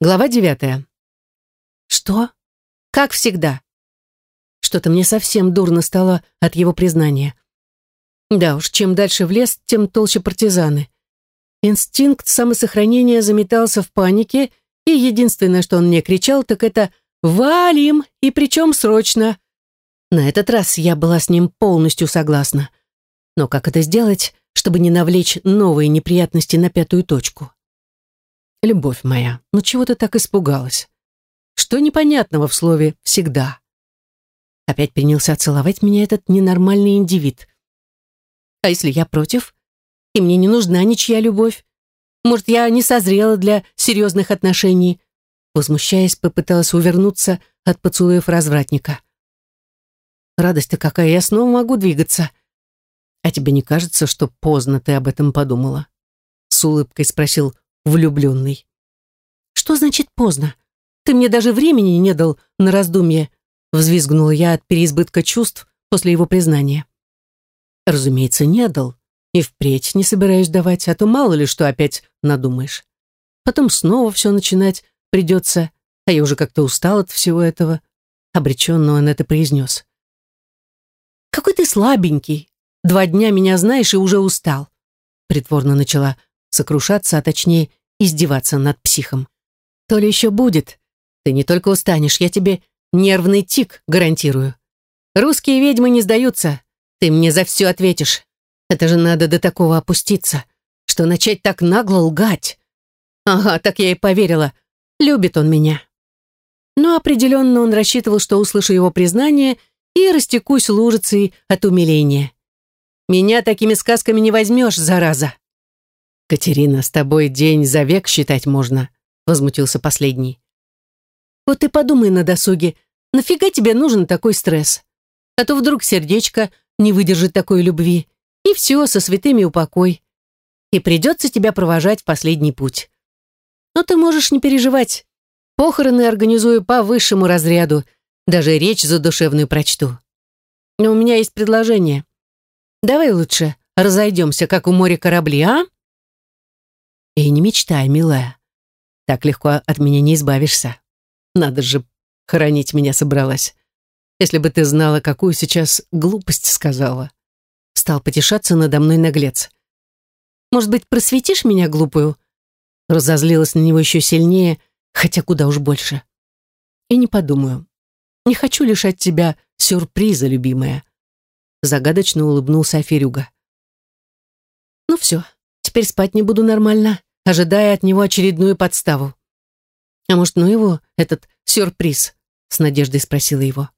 Глава девятая. Что? Как всегда. Что-то мне совсем дурно стало от его признания. Да уж, чем дальше в лес, тем толще партизаны. Инстинкт самосохранения заметался в панике, и единственное, что он мне кричал, так это «Валим! И причем срочно!» На этот раз я была с ним полностью согласна. Но как это сделать, чтобы не навлечь новые неприятности на пятую точку? Любовь моя, ну чего ты так испугалась? Что непонятного в слове «всегда»? Опять принялся целовать меня этот ненормальный индивид. А если я против? И мне не нужна ничья любовь? Может, я не созрела для серьезных отношений? Возмущаясь, попыталась увернуться от поцелуев развратника. Радость-то какая, я снова могу двигаться. А тебе не кажется, что поздно ты об этом подумала? С улыбкой спросил влюбленный. «Что значит поздно? Ты мне даже времени не дал на раздумье», взвизгнула я от переизбытка чувств после его признания. «Разумеется, не дал. И впредь не собираюсь давать, а то мало ли что опять надумаешь. Потом снова все начинать придется, а я уже как-то устал от всего этого». Обреченно он это произнес. «Какой ты слабенький. Два дня меня знаешь и уже устал», притворно начала сокрушаться, а точнее издеваться над психом. То ли еще будет. Ты не только устанешь, я тебе нервный тик гарантирую. Русские ведьмы не сдаются. Ты мне за все ответишь. Это же надо до такого опуститься, что начать так нагло лгать. Ага, так я и поверила. Любит он меня. Но определенно он рассчитывал, что услышу его признание и растекусь лужицей от умиления. Меня такими сказками не возьмешь, зараза. «Катерина, с тобой день за век считать можно», — возмутился последний. «Вот ты подумай на досуге, нафига тебе нужен такой стресс? А то вдруг сердечко не выдержит такой любви, и все, со святыми упокой. И придется тебя провожать в последний путь. Но ты можешь не переживать. Похороны организую по высшему разряду, даже речь задушевную прочту. Но у меня есть предложение. Давай лучше разойдемся, как у моря корабли, а?» И не мечтай, милая. Так легко от меня не избавишься. Надо же, хоронить меня собралась. Если бы ты знала, какую сейчас глупость сказала. Стал потешаться надо мной наглец. Может быть, просветишь меня, глупую? Разозлилась на него еще сильнее, хотя куда уж больше. И не подумаю. Не хочу лишать тебя сюрприза, любимая. Загадочно улыбнулся Аферюга. Ну все, теперь спать не буду нормально ожидая от него очередную подставу. «А может, ну его, этот сюрприз?» — с надеждой спросила его.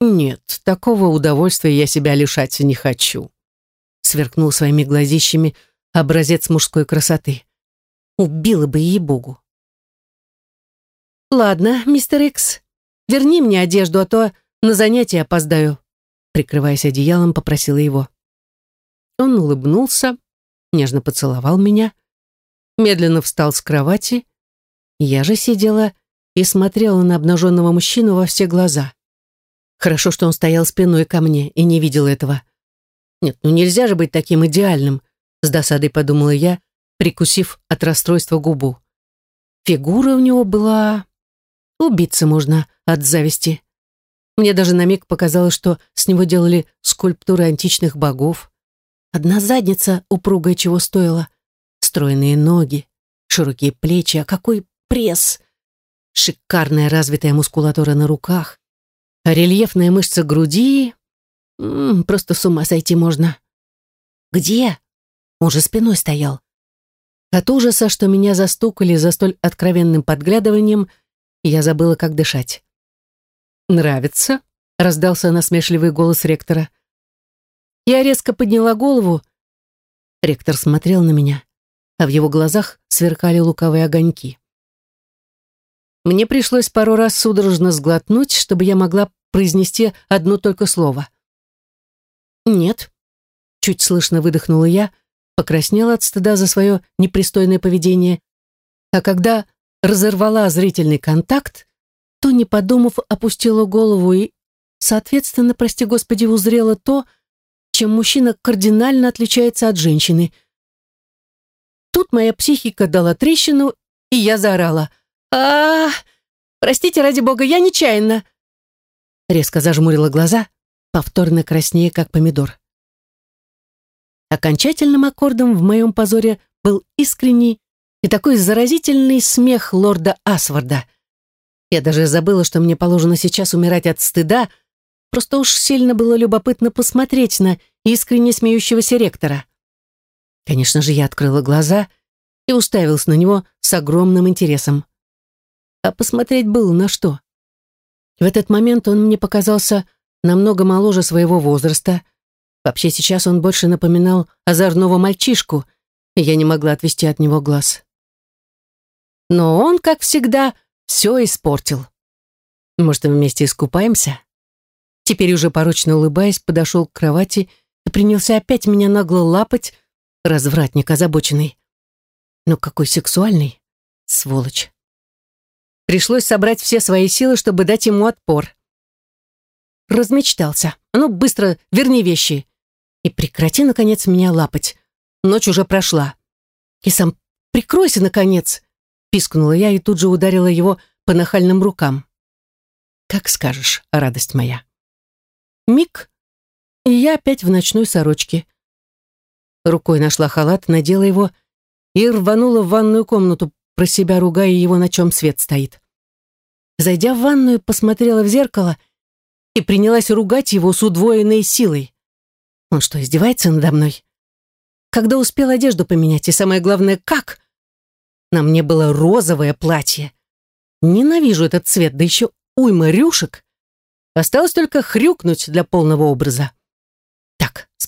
«Нет, такого удовольствия я себя лишать не хочу», — сверкнул своими глазищами образец мужской красоты. Убила бы ей-богу. «Ладно, мистер Икс, верни мне одежду, а то на занятие опоздаю», прикрываясь одеялом, попросила его. Он улыбнулся, нежно поцеловал меня, медленно встал с кровати. Я же сидела и смотрела на обнаженного мужчину во все глаза. Хорошо, что он стоял спиной ко мне и не видел этого. Нет, ну нельзя же быть таким идеальным, с досадой подумала я, прикусив от расстройства губу. Фигура у него была... Убиться можно от зависти. Мне даже на миг показалось, что с него делали скульптуры античных богов. Одна задница упругая чего стоила. Стройные ноги, широкие плечи, а какой пресс! Шикарная развитая мускулатура на руках, а рельефная мышца груди... М -м, просто с ума сойти можно. Где? Он же спиной стоял. От ужаса, что меня застукали за столь откровенным подглядыванием, я забыла, как дышать. «Нравится?» — раздался насмешливый голос ректора. Я резко подняла голову. Ректор смотрел на меня а в его глазах сверкали луковые огоньки. Мне пришлось пару раз судорожно сглотнуть, чтобы я могла произнести одно только слово. «Нет», — чуть слышно выдохнула я, покраснела от стыда за свое непристойное поведение, а когда разорвала зрительный контакт, то, не подумав, опустила голову и, соответственно, прости господи, узрела то, чем мужчина кардинально отличается от женщины — Тут моя психика дала трещину, и я заорала. а, Простите, ради бога, я нечаянно!» Резко зажмурила глаза, повторно краснее, как помидор. Окончательным аккордом в моем позоре был искренний и такой заразительный смех лорда Асварда. Я даже забыла, что мне положено сейчас умирать от стыда, просто уж сильно было любопытно посмотреть на искренне смеющегося ректора. Конечно же, я открыла глаза и уставилась на него с огромным интересом. А посмотреть было на что. В этот момент он мне показался намного моложе своего возраста. Вообще сейчас он больше напоминал озорного мальчишку, и я не могла отвести от него глаз. Но он, как всегда, все испортил. Может, вместе искупаемся? Теперь уже порочно улыбаясь, подошел к кровати и принялся опять меня нагло лапать, развратник озабоченный. Но какой сексуальный, сволочь. Пришлось собрать все свои силы, чтобы дать ему отпор. Размечтался. Ну, быстро верни вещи. И прекрати, наконец, меня лапать. Ночь уже прошла. И сам прикройся, наконец, пискнула я и тут же ударила его по нахальным рукам. Как скажешь, радость моя. Миг, и я опять в ночной сорочке. Рукой нашла халат, надела его и рванула в ванную комнату, про себя ругая его, на чем свет стоит. Зайдя в ванную, посмотрела в зеркало и принялась ругать его с удвоенной силой. Он что, издевается надо мной? Когда успел одежду поменять, и самое главное, как? На мне было розовое платье. Ненавижу этот цвет, да еще уйма рюшек. Осталось только хрюкнуть для полного образа.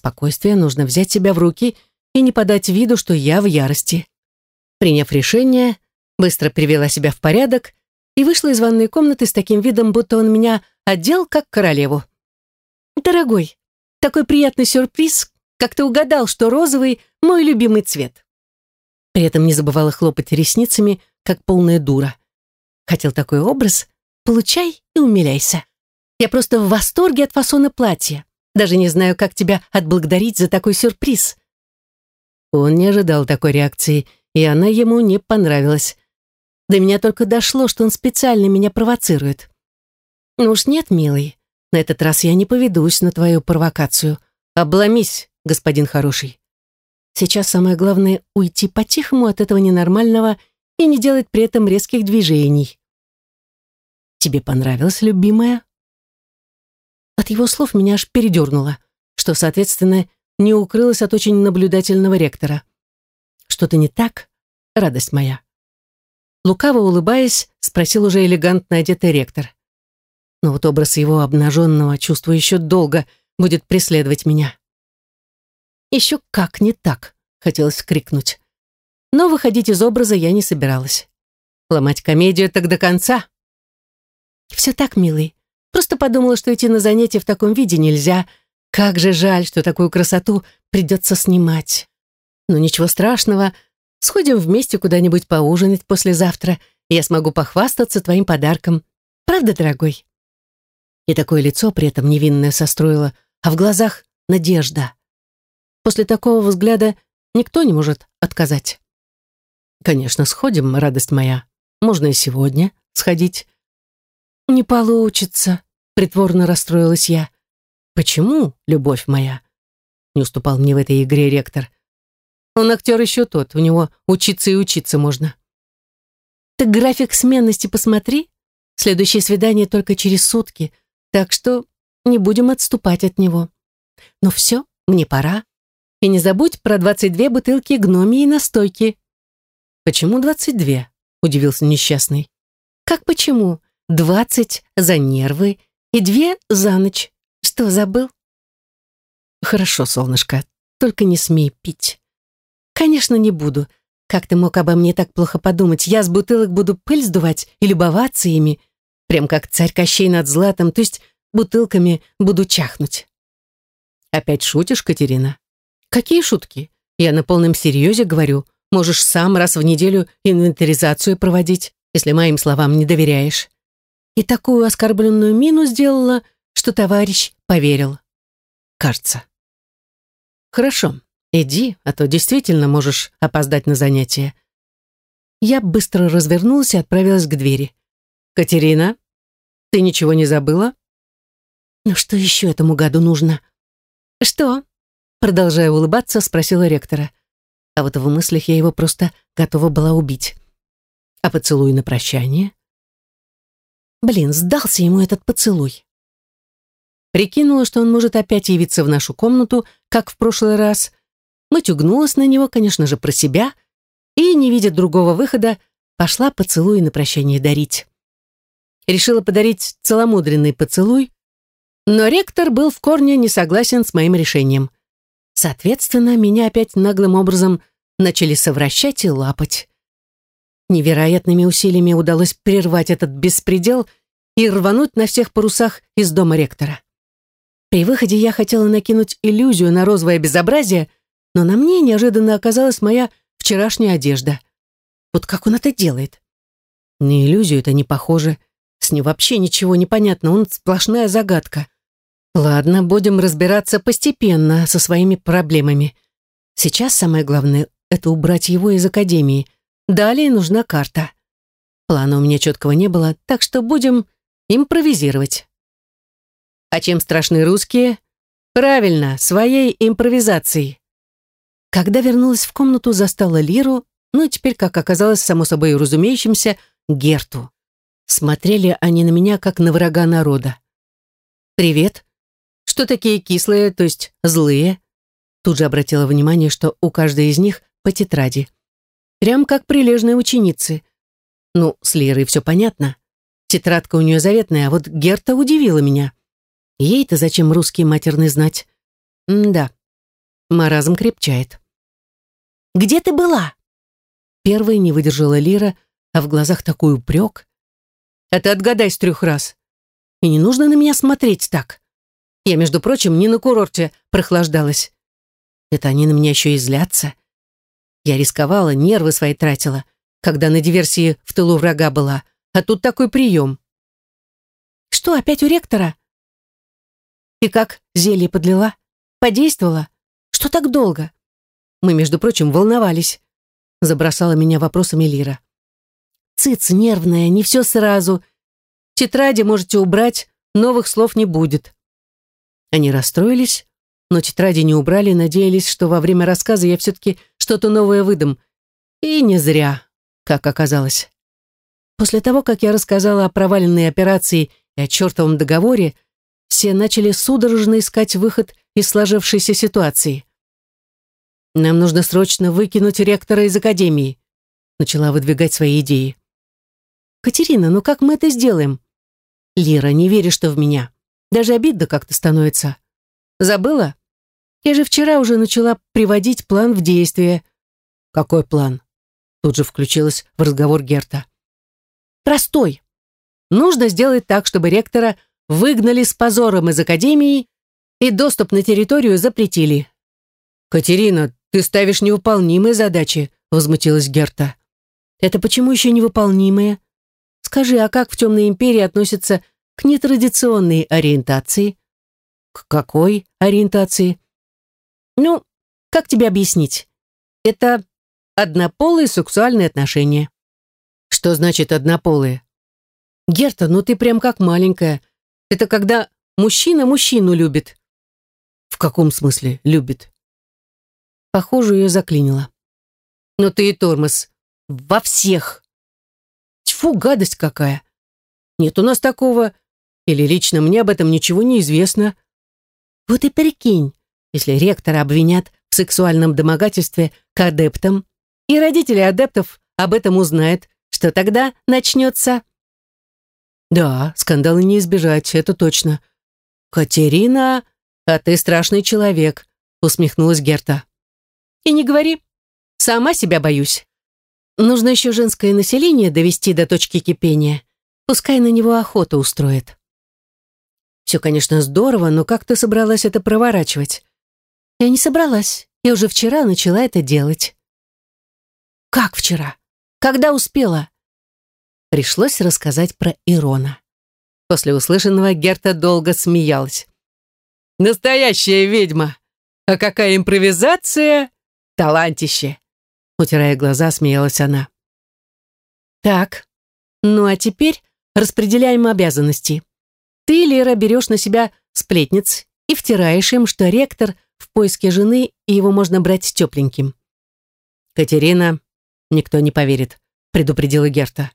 Спокойствие, нужно взять себя в руки и не подать виду, что я в ярости. Приняв решение, быстро привела себя в порядок и вышла из ванной комнаты с таким видом, будто он меня одел как королеву. «Дорогой, такой приятный сюрприз, как ты угадал, что розовый — мой любимый цвет». При этом не забывала хлопать ресницами, как полная дура. Хотел такой образ? Получай и умиляйся. Я просто в восторге от фасона платья. Даже не знаю, как тебя отблагодарить за такой сюрприз. Он не ожидал такой реакции — и она ему не понравилась. До меня только дошло, что он специально меня провоцирует. Ну уж нет, милый, на этот раз я не поведусь на твою провокацию. Обломись, господин хороший. Сейчас самое главное — уйти по-тихому от этого ненормального и не делать при этом резких движений. Тебе понравилось, любимая? От его слов меня аж передернуло, что, соответственно, не укрылось от очень наблюдательного ректора. Что-то не так, радость моя?» Лукаво улыбаясь, спросил уже элегантно одетый ректор. Но вот образ его обнаженного чувства еще долго будет преследовать меня. «Еще как не так!» — хотелось крикнуть. Но выходить из образа я не собиралась. Ломать комедию так до конца. «Все так, милый. Просто подумала, что идти на занятия в таком виде нельзя. Как же жаль, что такую красоту придется снимать. Но ничего страшного, сходим вместе куда-нибудь поужинать послезавтра, и я смогу похвастаться твоим подарком. Правда, дорогой?» И такое лицо при этом невинное состроило, а в глазах надежда. После такого взгляда никто не может отказать. «Конечно, сходим, радость моя. Можно и сегодня сходить». «Не получится», — притворно расстроилась я. «Почему, любовь моя?» Не уступал мне в этой игре ректор. Он актер еще тот, у него учиться и учиться можно. Так график сменности посмотри. Следующее свидание только через сутки, так что не будем отступать от него. Но все, мне пора. И не забудь про 22 бутылки гномии настойки. Почему 22? Удивился несчастный. Как почему? 20 за нервы и две за ночь. Что, забыл? Хорошо, солнышко, только не смей пить. «Конечно, не буду. Как ты мог обо мне так плохо подумать? Я с бутылок буду пыль сдувать и любоваться ими. Прям как царь Кощей над златом, то есть бутылками буду чахнуть». «Опять шутишь, Катерина?» «Какие шутки? Я на полном серьезе говорю. Можешь сам раз в неделю инвентаризацию проводить, если моим словам не доверяешь». И такую оскорбленную мину сделала, что товарищ поверил. Кажется. «Хорошо. Иди, а то действительно можешь опоздать на занятия. Я быстро развернулась и отправилась к двери. «Катерина, ты ничего не забыла?» «Ну что еще этому году нужно?» «Что?» Продолжая улыбаться, спросила ректора. А вот в мыслях я его просто готова была убить. «А поцелуй на прощание?» Блин, сдался ему этот поцелуй. Прикинула, что он может опять явиться в нашу комнату, как в прошлый раз. Матюгнулась на него, конечно же, про себя, и, не видя другого выхода, пошла поцелуй на прощание дарить. Решила подарить целомудренный поцелуй, но ректор был в корне не согласен с моим решением. Соответственно, меня опять наглым образом начали совращать и лапать. Невероятными усилиями удалось прервать этот беспредел и рвануть на всех парусах из дома ректора. При выходе я хотела накинуть иллюзию на розовое безобразие, но на мне неожиданно оказалась моя вчерашняя одежда. Вот как он это делает? На иллюзию это не похоже. С ним вообще ничего не понятно, он сплошная загадка. Ладно, будем разбираться постепенно со своими проблемами. Сейчас самое главное — это убрать его из академии — Далее нужна карта. Плана у меня четкого не было, так что будем импровизировать. А чем страшны русские? Правильно, своей импровизацией. Когда вернулась в комнату, застала Лиру, ну теперь, как оказалось, само собой разумеющимся, Герту. Смотрели они на меня, как на врага народа. «Привет. Что такие кислые, то есть злые?» Тут же обратила внимание, что у каждой из них по тетради. Прям как прилежные ученицы. Ну, с Лерой все понятно. Тетрадка у нее заветная, а вот Герта удивила меня. Ей-то зачем русский матерный знать? М да, маразм крепчает. «Где ты была?» Первой не выдержала Лира, а в глазах такой упрек. «Это отгадай с трех раз. И не нужно на меня смотреть так. Я, между прочим, не на курорте прохлаждалась. Это они на меня еще и злятся. Я рисковала, нервы свои тратила, когда на диверсии в тылу врага была, а тут такой прием. Что, опять у ректора? И как, зелье подлила? Подействовала? Что так долго? Мы, между прочим, волновались. Забросала меня вопросами Лира. Цыц нервная, не все сразу. Тетради можете убрать, новых слов не будет. Они расстроились, но тетради не убрали, надеялись, что во время рассказа я все-таки что-то новое выдам. И не зря, как оказалось. После того, как я рассказала о проваленной операции и о чертовом договоре, все начали судорожно искать выход из сложившейся ситуации. «Нам нужно срочно выкинуть ректора из академии», начала выдвигать свои идеи. «Катерина, ну как мы это сделаем?» «Лира, не веришь, что в меня. Даже обидно как-то становится. Забыла? Я же вчера уже начала приводить план в действие. Какой план? Тут же включилась в разговор Герта. Простой. Нужно сделать так, чтобы ректора выгнали с позором из академии и доступ на территорию запретили. Катерина, ты ставишь невыполнимые задачи, возмутилась Герта. Это почему еще невыполнимые? Скажи, а как в Темной империи относятся к нетрадиционной ориентации? К какой ориентации? Ну, как тебе объяснить? Это однополые сексуальные отношения. Что значит однополые? Герта, ну ты прям как маленькая. Это когда мужчина мужчину любит. В каком смысле любит? Похоже, ее заклинило. Но ты и тормоз. Во всех. Тьфу, гадость какая. Нет у нас такого. Или лично мне об этом ничего не известно. Вот и прикинь, если ректора обвинят в сексуальном домогательстве к адептам, и родители адептов об этом узнают, что тогда начнется? Да, скандалы не избежать, это точно. Катерина, а ты страшный человек, усмехнулась Герта. И не говори, сама себя боюсь. Нужно еще женское население довести до точки кипения. Пускай на него охоту устроит. Все, конечно, здорово, но как ты собралась это проворачивать? Я не собралась. Я уже вчера начала это делать. Как вчера? Когда успела? Пришлось рассказать про Ирона. После услышанного Герта долго смеялась. «Настоящая ведьма! А какая импровизация! Талантище!» Утирая глаза, смеялась она. Так, ну а теперь распределяем обязанности. Ты, Лера, берешь на себя сплетниц и втираешь им, что ректор в поиске жены, и его можно брать тепленьким. Катерина, никто не поверит, предупредила Герта.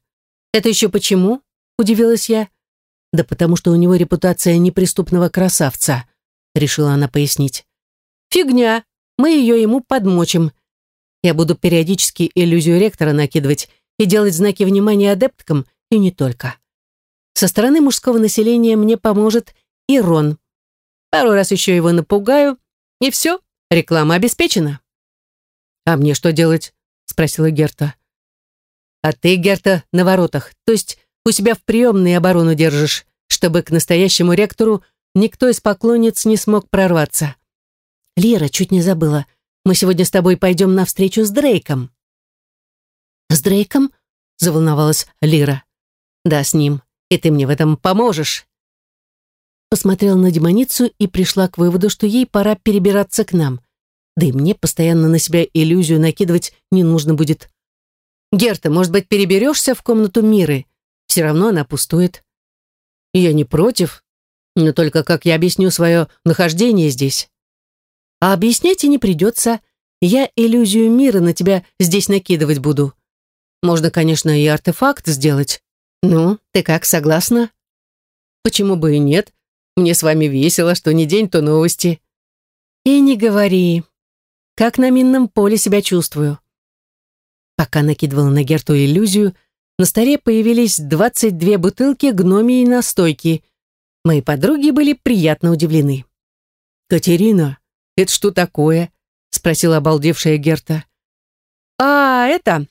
Это еще почему? Удивилась я. Да потому что у него репутация неприступного красавца, решила она пояснить. Фигня, мы ее ему подмочим. Я буду периодически иллюзию ректора накидывать и делать знаки внимания адепткам, и не только. Со стороны мужского населения мне поможет и Рон. Пару раз еще его напугаю, и все, реклама обеспечена. «А мне что делать?» — спросила Герта. «А ты, Герта, на воротах, то есть у себя в приемной оборону держишь, чтобы к настоящему ректору никто из поклонниц не смог прорваться. Лера, чуть не забыла, мы сегодня с тобой пойдем на встречу с Дрейком». «С Дрейком?» — заволновалась Лира. «Да, с ним. И ты мне в этом поможешь». Посмотрела на демоницу и пришла к выводу, что ей пора перебираться к нам. Да и мне постоянно на себя иллюзию накидывать не нужно будет. «Герта, может быть, переберешься в комнату Миры? Все равно она пустует». «Я не против, но только как я объясню свое нахождение здесь?» «А объяснять и не придется. Я иллюзию мира на тебя здесь накидывать буду. Можно, конечно, и артефакт сделать. Ну, ты как, согласна?» «Почему бы и нет? Мне с вами весело, что не день, то новости». «И не говори. Как на минном поле себя чувствую». Пока накидывала на Герту иллюзию, на столе появились 22 бутылки гномии настойки. Мои подруги были приятно удивлены. «Катерина, это что такое?» — спросила обалдевшая Герта. «А, это...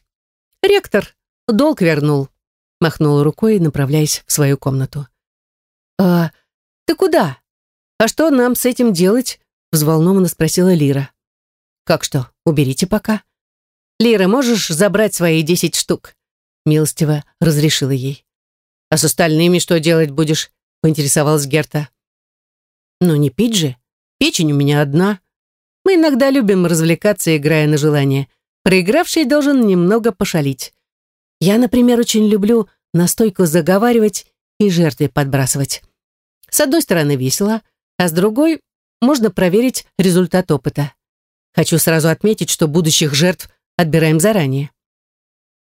Ректор долг вернул», — махнула рукой, направляясь в свою комнату. «А, ты куда? А что нам с этим делать?» — взволнованно спросила Лира. «Как что, уберите пока?» «Лира, можешь забрать свои десять штук?» Милостиво разрешила ей. «А с остальными что делать будешь?» поинтересовалась Герта. «Ну не пить же. Печень у меня одна. Мы иногда любим развлекаться, играя на желание. Проигравший должен немного пошалить. Я, например, очень люблю настойку заговаривать и жертве подбрасывать. С одной стороны весело, а с другой можно проверить результат опыта. Хочу сразу отметить, что будущих жертв отбираем заранее.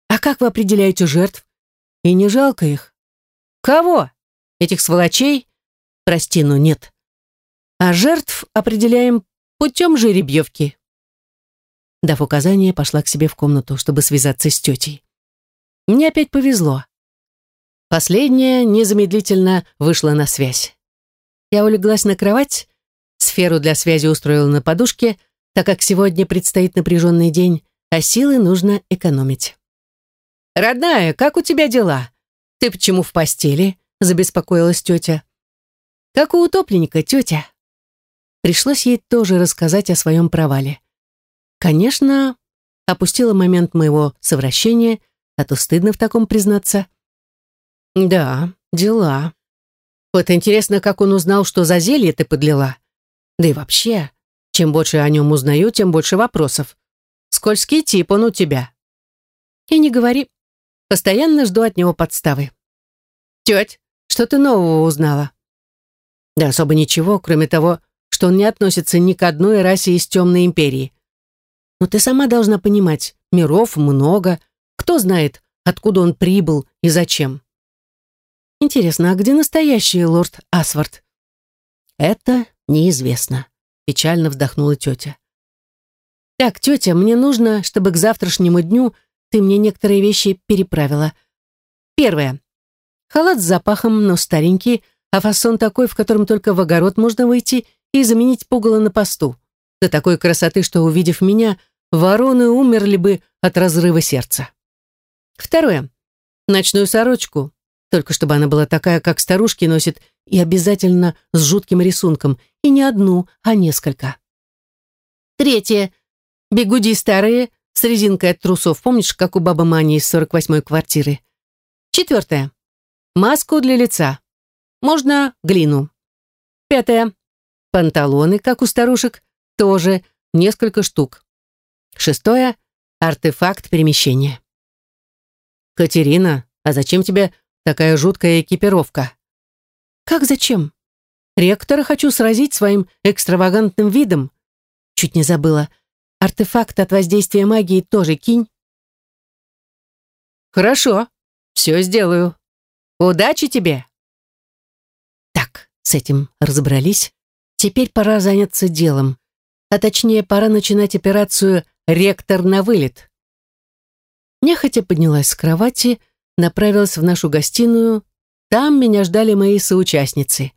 А как вы определяете жертв? И не жалко их? Кого? Этих сволочей? Прости, но нет. А жертв определяем путем жеребьевки. Дав указание, пошла к себе в комнату, чтобы связаться с тетей. Мне опять повезло. Последняя незамедлительно вышла на связь. Я улеглась на кровать, сферу для связи устроила на подушке, так как сегодня предстоит напряженный день, а силы нужно экономить. «Родная, как у тебя дела? Ты почему в постели?» — забеспокоилась тетя. «Как у утопленника, тетя». Пришлось ей тоже рассказать о своем провале. Конечно, опустила момент моего совращения, а то стыдно в таком признаться. Да, дела. Вот интересно, как он узнал, что за зелье ты подлила. Да и вообще, чем больше о нем узнаю, тем больше вопросов. Скользкий тип он у тебя. И не говори. Постоянно жду от него подставы. Теть, что ты нового узнала? Да особо ничего, кроме того, что он не относится ни к одной расе из темной империи. Но ты сама должна понимать, миров много, кто знает, откуда он прибыл и зачем. Интересно, а где настоящий лорд Асвард? Это неизвестно, печально вздохнула тетя. Так, тетя, мне нужно, чтобы к завтрашнему дню ты мне некоторые вещи переправила. Первое. Халат с запахом, но старенький, а фасон такой, в котором только в огород можно выйти и заменить пугало на посту до такой красоты, что, увидев меня, вороны умерли бы от разрыва сердца. Второе. Ночную сорочку, только чтобы она была такая, как старушки носят, и обязательно с жутким рисунком, и не одну, а несколько. Третье. Бегуди старые, с резинкой от трусов, помнишь, как у бабы Мани из 48-й квартиры? Четвертое. Маску для лица. Можно глину. Пятое. Панталоны, как у старушек, тоже несколько штук. Шестое — артефакт перемещения. «Катерина, а зачем тебе такая жуткая экипировка?» «Как зачем? Ректора хочу сразить своим экстравагантным видом. Чуть не забыла. Артефакт от воздействия магии тоже кинь». «Хорошо, все сделаю. Удачи тебе!» Так, с этим разобрались. Теперь пора заняться делом. А точнее, пора начинать операцию «Ректор на вылет». Нехотя поднялась с кровати, направилась в нашу гостиную. Там меня ждали мои соучастницы.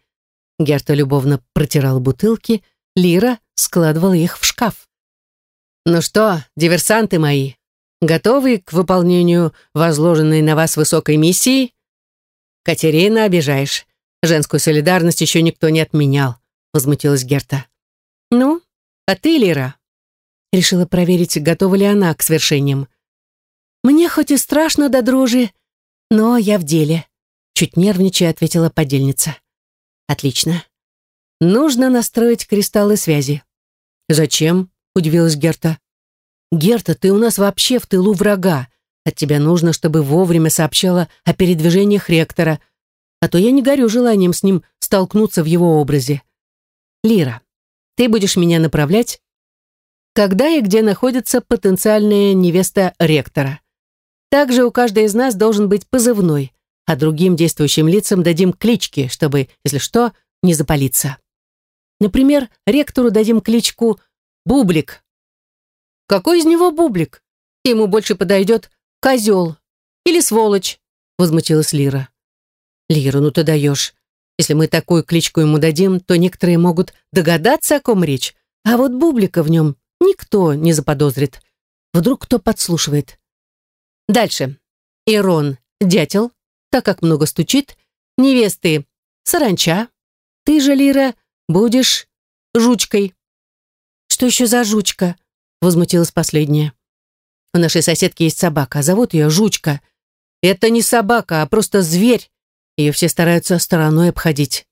Герта любовно протирала бутылки, Лира складывала их в шкаф. «Ну что, диверсанты мои, готовы к выполнению возложенной на вас высокой миссии?» «Катерина, обижаешь. Женскую солидарность еще никто не отменял», — возмутилась Герта. «Ну, а ты, Лира?» Решила проверить, готова ли она к свершениям. «Мне хоть и страшно до дрожи, но я в деле», — чуть нервничая ответила подельница. «Отлично. Нужно настроить кристаллы связи». «Зачем?» — удивилась Герта. «Герта, ты у нас вообще в тылу врага. От тебя нужно, чтобы вовремя сообщала о передвижениях ректора, а то я не горю желанием с ним столкнуться в его образе. Лира, ты будешь меня направлять, когда и где находится потенциальная невеста ректора. Также у каждой из нас должен быть позывной, а другим действующим лицам дадим клички, чтобы, если что, не запалиться. Например, ректору дадим кличку Бублик. Какой из него Бублик? Ему больше подойдет козел или сволочь, возмутилась Лира. Лира, ну ты даешь. Если мы такую кличку ему дадим, то некоторые могут догадаться, о ком речь, а вот Бублика в нем никто не заподозрит. Вдруг кто подслушивает. Дальше. Ирон – дятел, так как много стучит. Невесты – саранча. Ты же, Лира, будешь жучкой. Что еще за жучка? Возмутилась последняя. У нашей соседки есть собака, зовут ее Жучка. Это не собака, а просто зверь. Ее все стараются стороной обходить.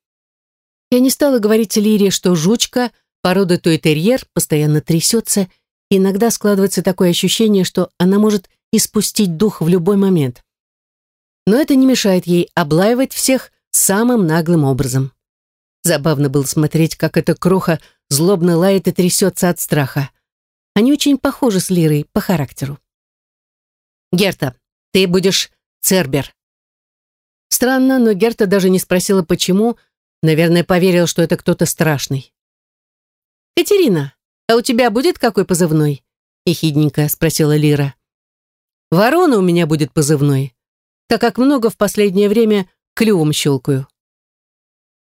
Я не стала говорить Лире, что Жучка, порода той-терьер, постоянно трясется, и иногда складывается такое ощущение, что она может и спустить дух в любой момент. Но это не мешает ей облаивать всех самым наглым образом. Забавно было смотреть, как эта кроха злобно лает и трясется от страха. Они очень похожи с Лирой по характеру. «Герта, ты будешь Цербер». Странно, но Герта даже не спросила, почему. Наверное, поверил, что это кто-то страшный. «Катерина, а у тебя будет какой позывной?» — ехидненько спросила Лира. Ворона у меня будет позывной, так как много в последнее время клювом щелкаю.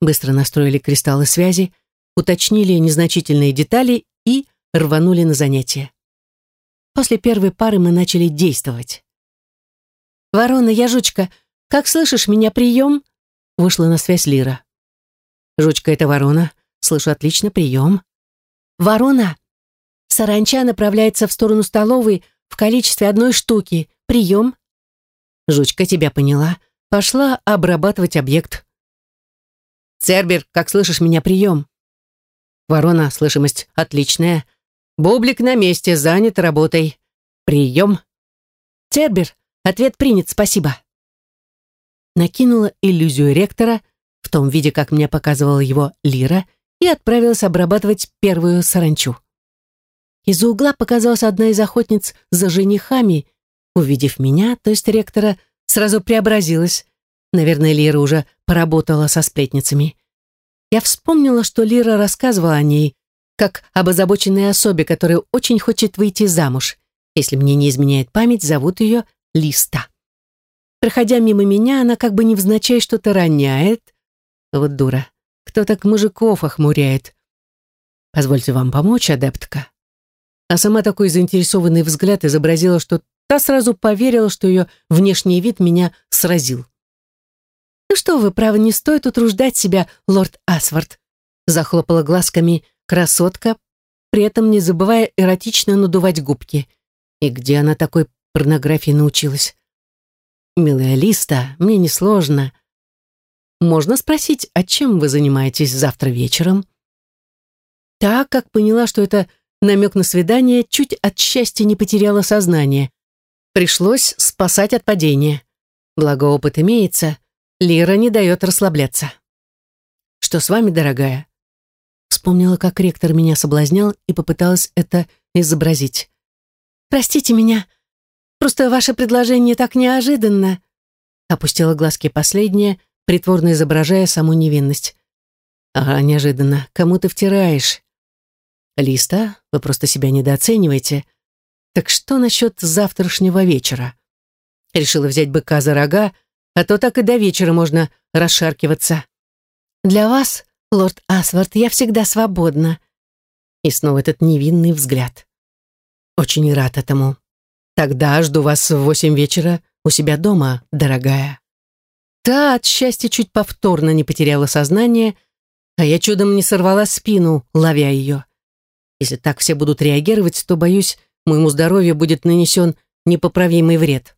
Быстро настроили кристаллы связи, уточнили незначительные детали и рванули на занятия. После первой пары мы начали действовать. «Ворона, я жучка, как слышишь меня, прием?» Вышла на связь Лира. «Жучка — это ворона. Слышу отлично, прием». «Ворона, саранча направляется в сторону столовой, в количестве одной штуки. Прием. Жучка тебя поняла. Пошла обрабатывать объект. Цербер, как слышишь меня, прием. Ворона, слышимость отличная. Бублик на месте, занят работой. Прием. Цербер, ответ принят, спасибо. Накинула иллюзию ректора, в том виде, как мне показывала его Лира, и отправилась обрабатывать первую саранчу. Из-за угла показалась одна из охотниц за женихами. Увидев меня, то есть ректора, сразу преобразилась. Наверное, Лира уже поработала со сплетницами. Я вспомнила, что Лира рассказывала о ней, как об озабоченной особе, которая очень хочет выйти замуж. Если мне не изменяет память, зовут ее Листа. Проходя мимо меня, она как бы невзначай что-то роняет. Вот дура. Кто так мужиков охмуряет? Позвольте вам помочь, адептка а сама такой заинтересованный взгляд изобразила, что та сразу поверила, что ее внешний вид меня сразил. «Ну что вы, право, не стоит утруждать себя, лорд Асвард», захлопала глазками красотка, при этом не забывая эротично надувать губки. И где она такой порнографии научилась? «Милая Листа, мне несложно. Можно спросить, а чем вы занимаетесь завтра вечером?» Так как поняла, что это намек на свидание, чуть от счастья не потеряла сознание. Пришлось спасать от падения. Благо опыт имеется, Лира не дает расслабляться. «Что с вами, дорогая?» Вспомнила, как ректор меня соблазнял и попыталась это изобразить. «Простите меня, просто ваше предложение так неожиданно», опустила глазки последняя, притворно изображая саму невинность. «Ага, неожиданно. Кому ты втираешь?» «Листа, вы просто себя недооцениваете. Так что насчет завтрашнего вечера?» Решила взять быка за рога, а то так и до вечера можно расшаркиваться. «Для вас, лорд Асвард, я всегда свободна». И снова этот невинный взгляд. «Очень рад этому. Тогда жду вас в восемь вечера у себя дома, дорогая». Та от счастья чуть повторно не потеряла сознание, а я чудом не сорвала спину, ловя ее. Если так все будут реагировать, то, боюсь, моему здоровью будет нанесен непоправимый вред.